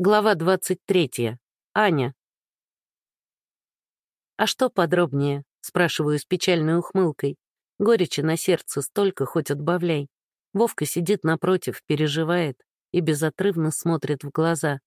Глава 23. Аня. «А что подробнее?» — спрашиваю с печальной ухмылкой. Горечи на сердце столько, хоть отбавляй. Вовка сидит напротив, переживает и безотрывно смотрит в глаза.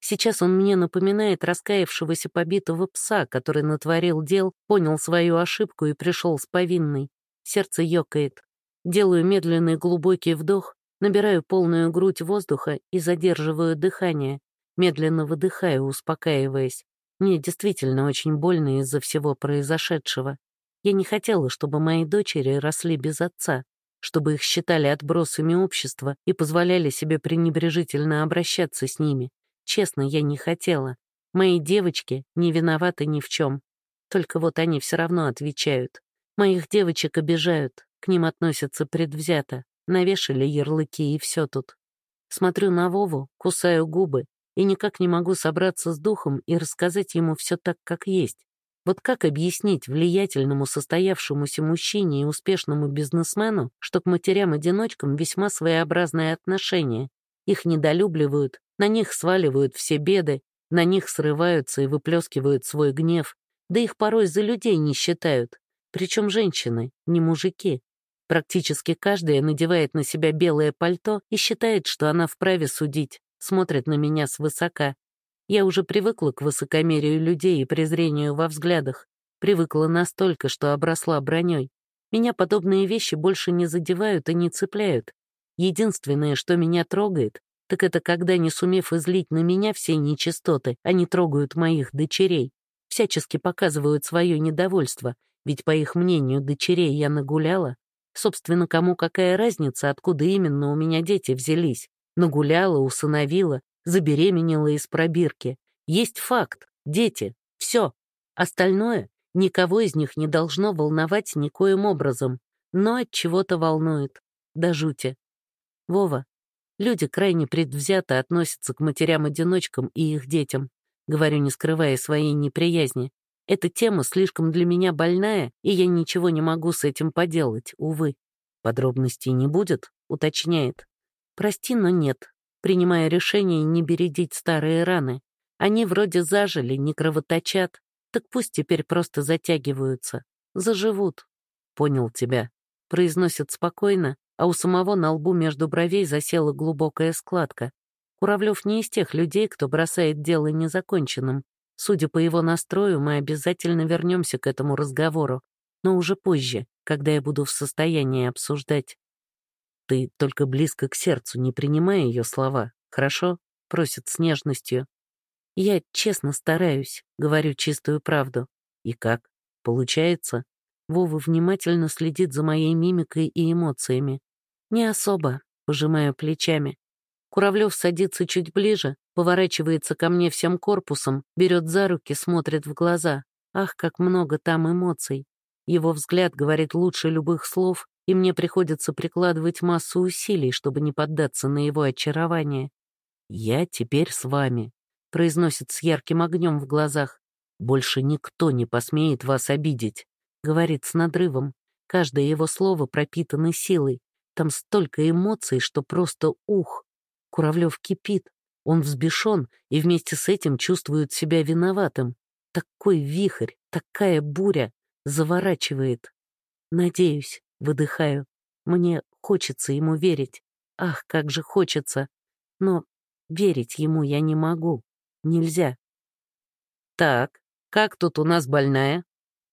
Сейчас он мне напоминает раскаявшегося побитого пса, который натворил дел, понял свою ошибку и пришел с повинной. Сердце ёкает. Делаю медленный глубокий вдох, набираю полную грудь воздуха и задерживаю дыхание. Медленно выдыхаю, успокаиваясь. Мне действительно очень больно из-за всего произошедшего. Я не хотела, чтобы мои дочери росли без отца, чтобы их считали отбросами общества и позволяли себе пренебрежительно обращаться с ними. Честно, я не хотела. Мои девочки не виноваты ни в чем. Только вот они все равно отвечают. Моих девочек обижают, к ним относятся предвзято, навешали ярлыки и все тут. Смотрю на Вову, кусаю губы, и никак не могу собраться с духом и рассказать ему все так, как есть. Вот как объяснить влиятельному состоявшемуся мужчине и успешному бизнесмену, что к матерям-одиночкам весьма своеобразное отношение? Их недолюбливают, на них сваливают все беды, на них срываются и выплескивают свой гнев, да их порой за людей не считают. Причем женщины, не мужики. Практически каждая надевает на себя белое пальто и считает, что она вправе судить, смотрят на меня свысока. Я уже привыкла к высокомерию людей и презрению во взглядах. Привыкла настолько, что обросла броней. Меня подобные вещи больше не задевают и не цепляют. Единственное, что меня трогает, так это когда, не сумев излить на меня все нечистоты, они трогают моих дочерей, всячески показывают свое недовольство, ведь, по их мнению, дочерей я нагуляла. Собственно, кому какая разница, откуда именно у меня дети взялись? Нагуляла, усыновила, забеременела из пробирки. Есть факт. Дети. Все. Остальное никого из них не должно волновать никоим образом, но от чего-то волнует. До жути. Вова, люди крайне предвзято относятся к матерям-одиночкам и их детям. Говорю, не скрывая своей неприязни. Эта тема слишком для меня больная, и я ничего не могу с этим поделать, увы. Подробностей не будет, уточняет. Прости, но нет. Принимая решение не бередить старые раны. Они вроде зажили, не кровоточат. Так пусть теперь просто затягиваются. Заживут. Понял тебя. Произносит спокойно, а у самого на лбу между бровей засела глубокая складка. Куравлев не из тех людей, кто бросает дело незаконченным. Судя по его настрою, мы обязательно вернемся к этому разговору, но уже позже, когда я буду в состоянии обсуждать. Ты только близко к сердцу не принимай ее слова, хорошо?» — просит с нежностью. «Я честно стараюсь, говорю чистую правду. И как? Получается?» Вова внимательно следит за моей мимикой и эмоциями. «Не особо», — пожимаю плечами. Куравлев садится чуть ближе, поворачивается ко мне всем корпусом, берет за руки, смотрит в глаза. Ах, как много там эмоций. Его взгляд говорит лучше любых слов, и мне приходится прикладывать массу усилий, чтобы не поддаться на его очарование. «Я теперь с вами», — произносит с ярким огнем в глазах. «Больше никто не посмеет вас обидеть», — говорит с надрывом. Каждое его слово пропитано силой. Там столько эмоций, что просто ух. Куравлев кипит. Он взбешен и вместе с этим чувствует себя виноватым. Такой вихрь, такая буря заворачивает. Надеюсь, Выдыхаю. Мне хочется ему верить. Ах, как же хочется. Но верить ему я не могу. Нельзя. Так, как тут у нас больная?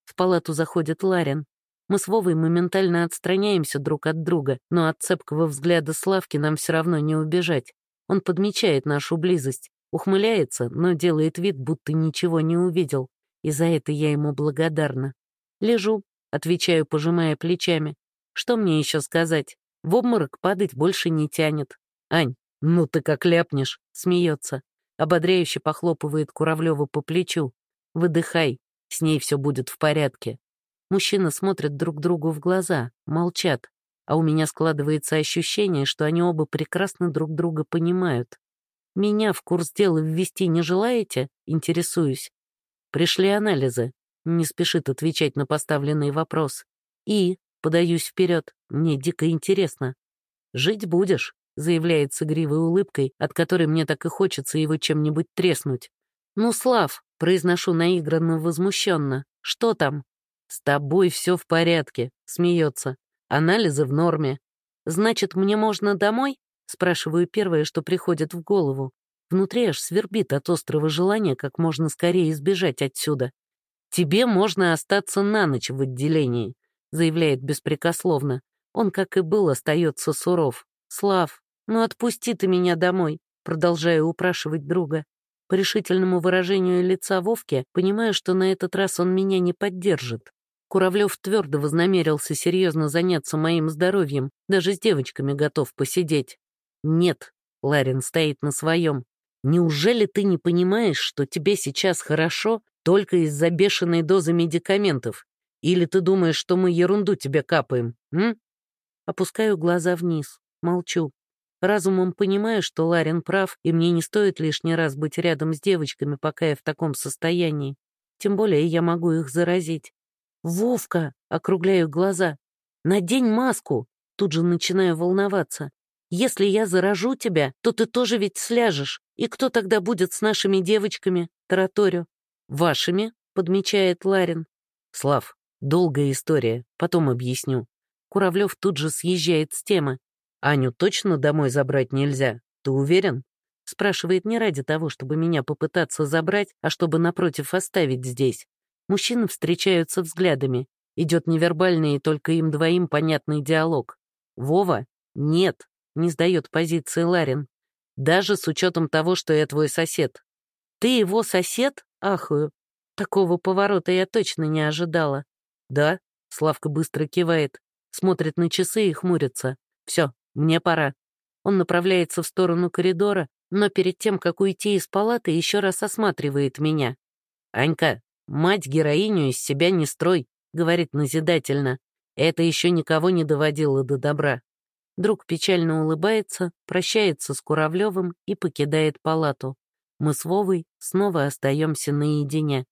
В палату заходит Ларин. Мы с Вовой моментально отстраняемся друг от друга, но от цепкого взгляда Славки нам все равно не убежать. Он подмечает нашу близость, ухмыляется, но делает вид, будто ничего не увидел. И за это я ему благодарна. Лежу, отвечаю, пожимая плечами. Что мне еще сказать? В обморок падать больше не тянет. Ань, ну ты как ляпнешь, смеется. Ободряюще похлопывает Куравлева по плечу. Выдыхай, с ней все будет в порядке. Мужчины смотрят друг другу в глаза, молчат, а у меня складывается ощущение, что они оба прекрасно друг друга понимают. Меня в курс дела ввести не желаете? Интересуюсь. Пришли анализы. Не спешит отвечать на поставленный вопрос. И Подаюсь вперед, мне дико интересно. «Жить будешь», — заявляет с игривой улыбкой, от которой мне так и хочется его чем-нибудь треснуть. «Ну, Слав», — произношу наигранно возмущенно, — «что там?» «С тобой все в порядке», — смеется. «Анализы в норме». «Значит, мне можно домой?» — спрашиваю первое, что приходит в голову. Внутри аж свербит от острого желания как можно скорее избежать отсюда. «Тебе можно остаться на ночь в отделении», — заявляет беспрекословно. Он, как и был, остается суров. «Слав, ну отпусти ты меня домой», — продолжаю упрашивать друга. По решительному выражению лица Вовки понимаю, что на этот раз он меня не поддержит. Куравлев твердо вознамерился серьезно заняться моим здоровьем, даже с девочками готов посидеть. «Нет», — Ларин стоит на своем, Неужели ты не понимаешь, что тебе сейчас хорошо только из-за бешеной дозы медикаментов? Или ты думаешь, что мы ерунду тебе капаем, м? Опускаю глаза вниз, молчу. Разумом понимаю, что Ларин прав, и мне не стоит лишний раз быть рядом с девочками, пока я в таком состоянии. Тем более я могу их заразить. «Вовка!» — округляю глаза. «Надень маску!» Тут же начинаю волноваться. Если я заражу тебя, то ты тоже ведь сляжешь. И кто тогда будет с нашими девочками, тараторю? Вашими, подмечает Ларин. Слав, долгая история, потом объясню. Куравлев тут же съезжает с темы. Аню точно домой забрать нельзя? Ты уверен? Спрашивает не ради того, чтобы меня попытаться забрать, а чтобы напротив оставить здесь. Мужчины встречаются взглядами. Идет невербальный и только им двоим понятный диалог. Вова? Нет. Не сдает позиции Ларин. Даже с учетом того, что я твой сосед. Ты его сосед? Ахую. Такого поворота я точно не ожидала. Да, Славка быстро кивает, смотрит на часы и хмурится. Все, мне пора. Он направляется в сторону коридора, но перед тем, как уйти из палаты, еще раз осматривает меня. «Анька, мать-героиню из себя не строй», — говорит назидательно. «Это еще никого не доводило до добра». Друг печально улыбается, прощается с Куравлевым и покидает палату. Мы с Вовой снова остаемся наедине.